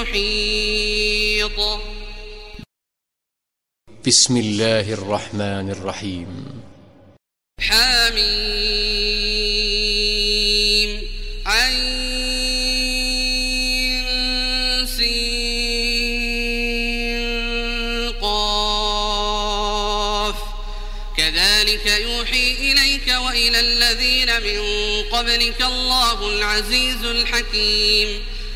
محيط. بسم الله الرحمن الرحيم. حميم. عين سين قاف. كذلك يوحي إليك وإلى الذين من قبلك الله العزيز الحكيم.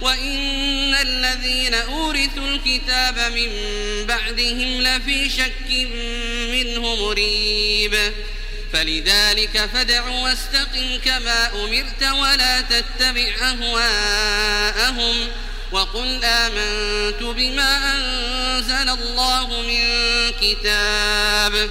وإن الذين أورثوا الكتاب من بعدهم لفي شك منه مريب فلذلك فدع واستقم كما أمرت ولا تتبع أهواءهم وقل آمنت بما أنزل الله من كتاب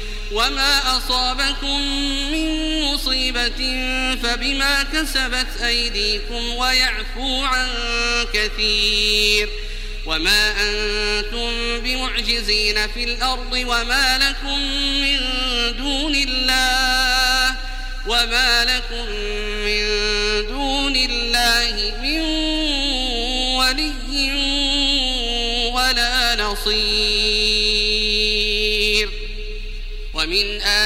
وما أصابكم من مصيبة فبما كسبت أيديكم ويعفو عن كثير وما أنتم بمعجزين في الأرض وما لكم من دون الله وما لكم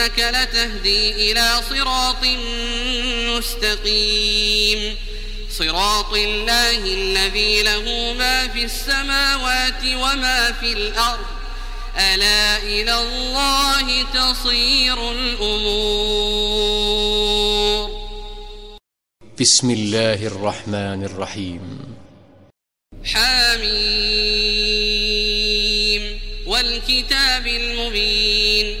وإنك لتهدي إلى صراط مستقيم. صراط الله الذي له ما في السماوات وما في الأرض. ألا إلى الله تصير الأمور. بسم الله الرحمن الرحيم. حميم. والكتاب المبين.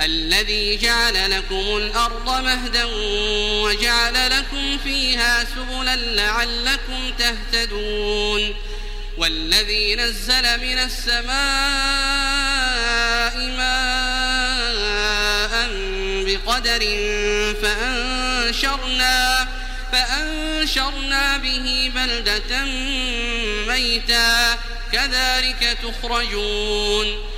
الذي جعل لكم الأرض مهدا وجعل لكم فيها سبلا لعلكم تهتدون والذي نزل من السماء ماء بقدر فأنشرنا فأنشرنا به بلدة ميتا كذلك تخرجون